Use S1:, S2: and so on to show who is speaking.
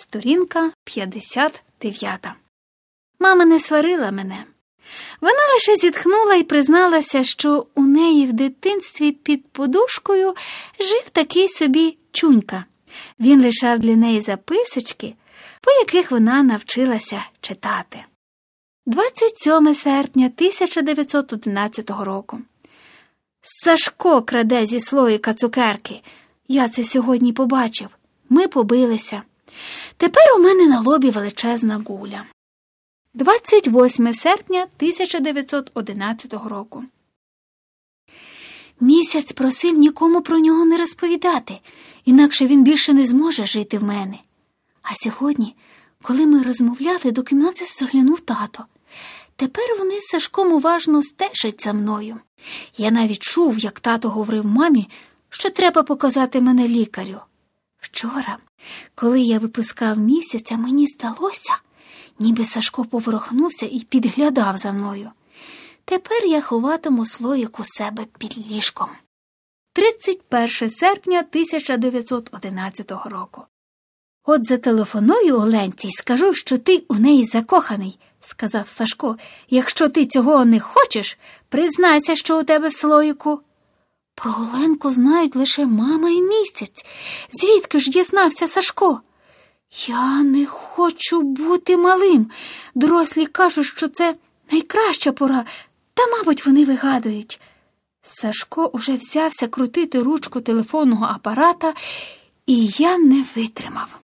S1: Сторінка 59. Мама не сварила мене. Вона лише зітхнула і призналася, що у неї в дитинстві під подушкою жив такий собі чунька. Він лишав для неї записочки, по яких вона навчилася читати. 27 серпня 1911 року. Сашко краде зі слоїка цукерки. Я це сьогодні побачив. Ми побилися. Тепер у мене на лобі величезна гуля. 28 серпня 1911 року. Місяць просив нікому про нього не розповідати, інакше він більше не зможе жити в мене. А сьогодні, коли ми розмовляли, до кімнати заглянув тато. Тепер вони з Сашком уважно стежать за мною. Я навіть чув, як тато говорив мамі, що треба показати мене лікарю. Вчора, коли я випускав місяця, мені здалося, ніби Сашко поворохнувся і підглядав за мною. Тепер я ховатиму слоїк у себе під ліжком. 31 серпня 1911 року. От зателефоную Оленці і скажу, що ти у неї закоханий, сказав Сашко. Якщо ти цього не хочеш, признайся, що у тебе в слоїку. Про Оленку знають лише мама і місяць. Звідки ж дізнався Сашко? Я не хочу бути малим. Дорослі кажуть, що це найкраща пора, та, мабуть, вони вигадують. Сашко уже взявся крутити ручку телефонного апарата, і я не витримав.